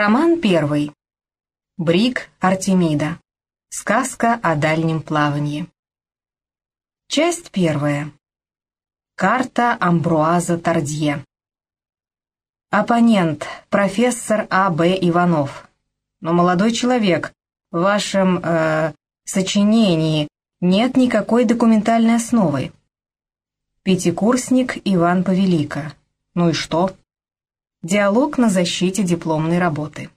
Роман первый. Брик Артемида. Сказка о дальнем плавании. Часть первая. Карта Амбруаза Тардье. Оппонент, профессор А. Б. Иванов. Но, молодой человек, в вашем э, сочинении нет никакой документальной основы. Пятикурсник Иван Повелика. Ну и что? Диалог на защите дипломной работы.